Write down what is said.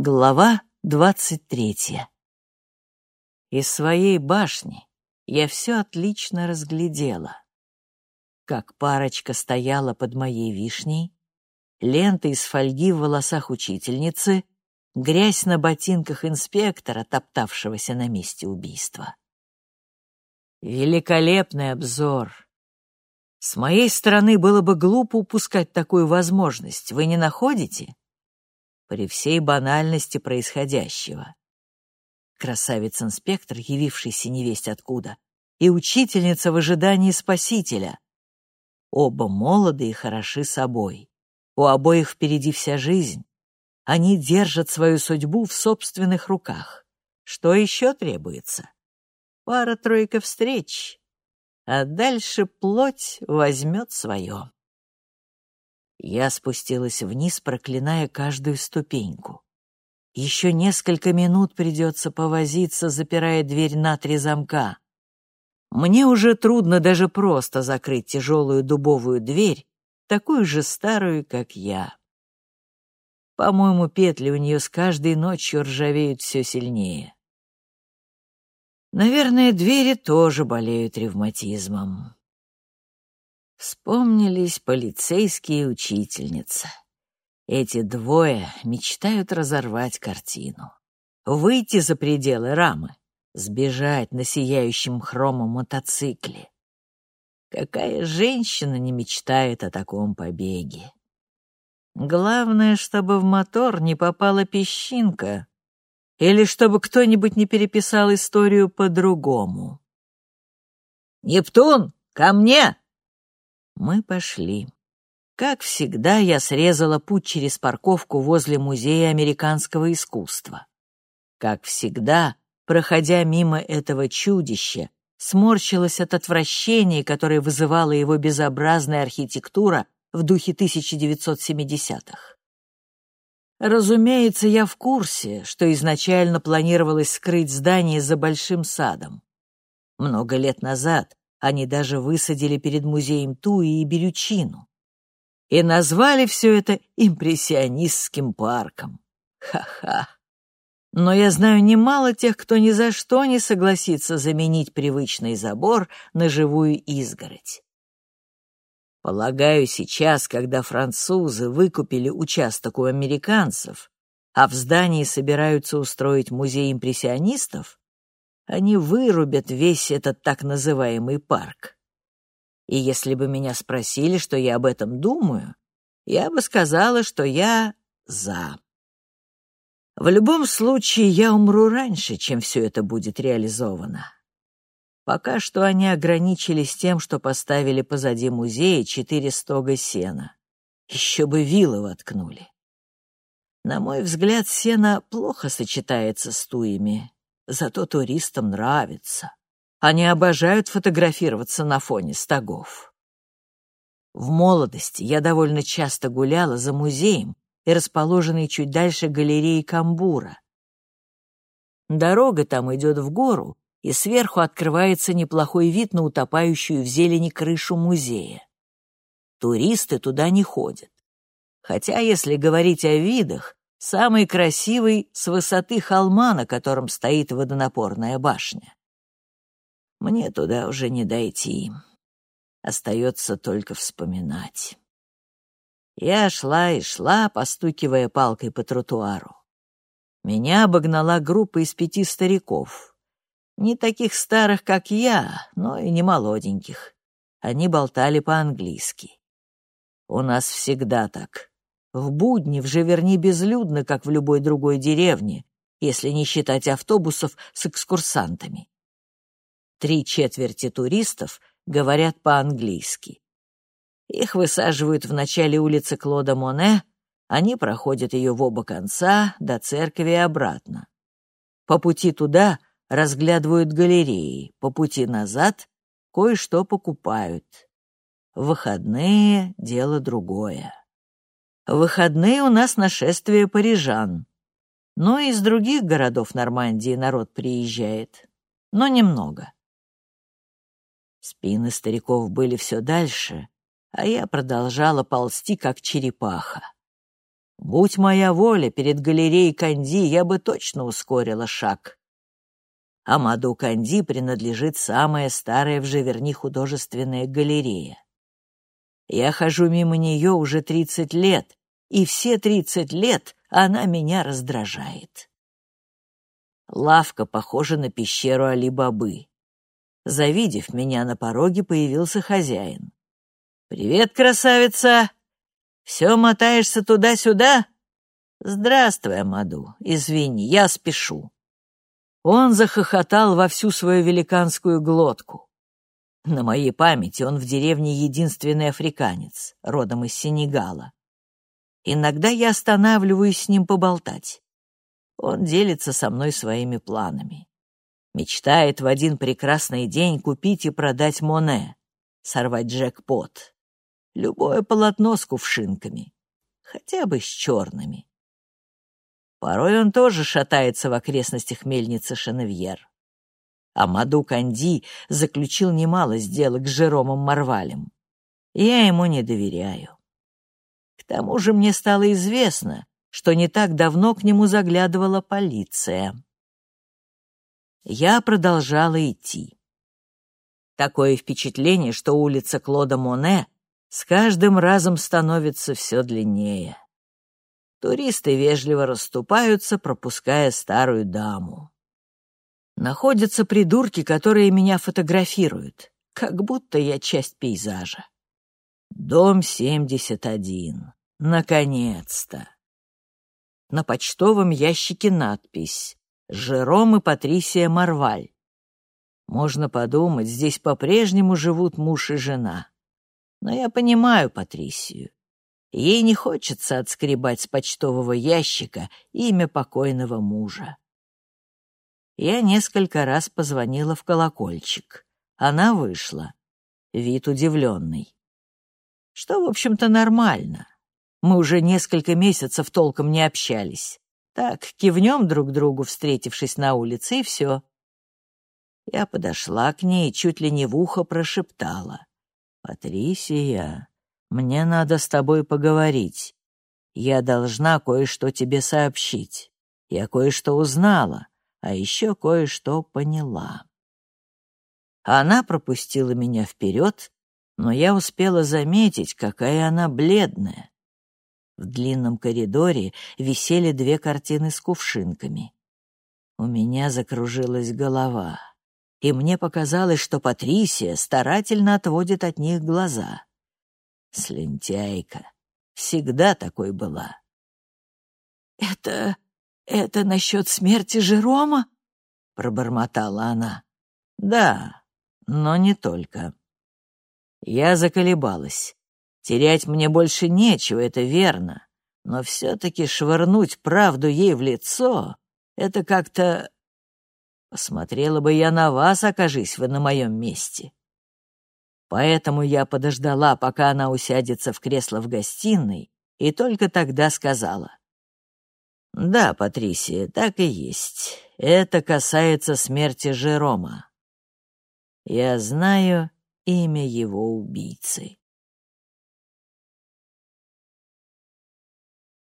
Глава двадцать третья. Из своей башни я все отлично разглядела. Как парочка стояла под моей вишней, лента из фольги в волосах учительницы, грязь на ботинках инспектора, топтавшегося на месте убийства. Великолепный обзор. С моей стороны было бы глупо упускать такую возможность, вы не находите? При всей банальности происходящего. Красавец-инспектор, явившийся невесть откуда, и учительница в ожидании спасителя. Оба молоды и хороши собой. У обоих впереди вся жизнь. Они держат свою судьбу в собственных руках. Что еще требуется? пара-тройка встреч, а дальше плоть возьмет свое. Я спустилась вниз, проклиная каждую ступеньку. Еще несколько минут придется повозиться, запирая дверь на три замка. Мне уже трудно даже просто закрыть тяжелую дубовую дверь, такую же старую, как я. По-моему, петли у нее с каждой ночью ржавеют все сильнее. Наверное, двери тоже болеют ревматизмом. Вспомнились полицейские учительницы. Эти двое мечтают разорвать картину, выйти за пределы рамы, сбежать на сияющем хромом мотоцикле. Какая женщина не мечтает о таком побеге? Главное, чтобы в мотор не попала песчинка, или чтобы кто-нибудь не переписал историю по-другому. «Нептун, ко мне!» Мы пошли. Как всегда, я срезала путь через парковку возле Музея американского искусства. Как всегда, проходя мимо этого чудища, сморщилась от отвращения, которое вызывала его безобразная архитектура в духе 1970-х. Разумеется, я в курсе, что изначально планировалось скрыть здание за большим садом. Много лет назад они даже высадили перед музеем Туи и Берючину. И назвали все это импрессионистским парком. Ха-ха. Но я знаю немало тех, кто ни за что не согласится заменить привычный забор на живую изгородь. Полагаю, сейчас, когда французы выкупили участок у американцев, а в здании собираются устроить музей импрессионистов, они вырубят весь этот так называемый парк. И если бы меня спросили, что я об этом думаю, я бы сказала, что я за. В любом случае, я умру раньше, чем все это будет реализовано. Пока что они ограничились тем, что поставили позади музея четыре стога сена. Еще бы вилы воткнули. На мой взгляд, сено плохо сочетается с туями, зато туристам нравится. Они обожают фотографироваться на фоне стогов. В молодости я довольно часто гуляла за музеем и расположенной чуть дальше галереей Камбура. Дорога там идет в гору, и сверху открывается неплохой вид на утопающую в зелени крышу музея. Туристы туда не ходят. Хотя, если говорить о видах, самый красивый с высоты холма, на котором стоит водонапорная башня. Мне туда уже не дойти. Остается только вспоминать. Я шла и шла, постукивая палкой по тротуару. Меня обогнала группа из пяти стариков. Не таких старых, как я, но и не молоденьких. Они болтали по-английски. У нас всегда так. В будни в Живерни безлюдно, как в любой другой деревне, если не считать автобусов с экскурсантами. Три четверти туристов говорят по-английски. Их высаживают в начале улицы Клода Моне, они проходят ее в оба конца, до церкви и обратно. По пути туда разглядывают галереи, по пути назад кое-что покупают. В выходные — дело другое. В выходные у нас нашествие парижан. Но из других городов Нормандии народ приезжает, но немного. Спины стариков были все дальше, а я продолжала ползти, как черепаха. Будь моя воля перед галереей Канди, я бы точно ускорила шаг. Амаду Канди принадлежит самая старая в Живерни художественная галерея. Я хожу мимо нее уже тридцать лет, и все тридцать лет она меня раздражает. Лавка похожа на пещеру Али-Бабы. Завидев меня на пороге, появился хозяин. «Привет, красавица! Все мотаешься туда-сюда?» «Здравствуй, Амаду. Извини, я спешу». Он захохотал во всю свою великанскую глотку. На моей памяти он в деревне единственный африканец, родом из Сенегала. Иногда я останавливаюсь с ним поболтать. Он делится со мной своими планами. Мечтает в один прекрасный день купить и продать Моне, сорвать джекпот. Любое полотно с кувшинками, хотя бы с черными. Порой он тоже шатается в окрестностях мельницы Шеневьер. А Маду Канди заключил немало сделок с Жеромом Марвалем. Я ему не доверяю. К тому же мне стало известно, что не так давно к нему заглядывала полиция. Я продолжала идти. Такое впечатление, что улица Клода Моне с каждым разом становится все длиннее. Туристы вежливо расступаются, пропуская старую даму. Находятся придурки, которые меня фотографируют, как будто я часть пейзажа. Дом 71. Наконец-то. На почтовом ящике надпись «Жером и Патрисия Марваль». Можно подумать, здесь по-прежнему живут муж и жена. Но я понимаю Патрисию. Ей не хочется отскребать с почтового ящика имя покойного мужа. Я несколько раз позвонила в колокольчик. Она вышла. Вид удивленный. Что, в общем-то, нормально. Мы уже несколько месяцев толком не общались. Так, кивнем друг другу, встретившись на улице, и все. Я подошла к ней и чуть ли не в ухо прошептала. «Патрисия, мне надо с тобой поговорить. Я должна кое-что тебе сообщить. Я кое-что узнала, а еще кое-что поняла. Она пропустила меня вперед, но я успела заметить, какая она бледная. В длинном коридоре висели две картины с кувшинками. У меня закружилась голова, и мне показалось, что Патрисия старательно отводит от них глаза. Слентяйка. Всегда такой была. «Это... это насчет смерти Жерома?» — пробормотала она. «Да, но не только». Я заколебалась. Терять мне больше нечего, это верно. Но все-таки швырнуть правду ей в лицо — это как-то... Посмотрела бы я на вас, окажись вы на моем месте. Поэтому я подождала, пока она усядется в кресло в гостиной, и только тогда сказала. «Да, Патрисия, так и есть. Это касается смерти Жерома. Я знаю имя его убийцы».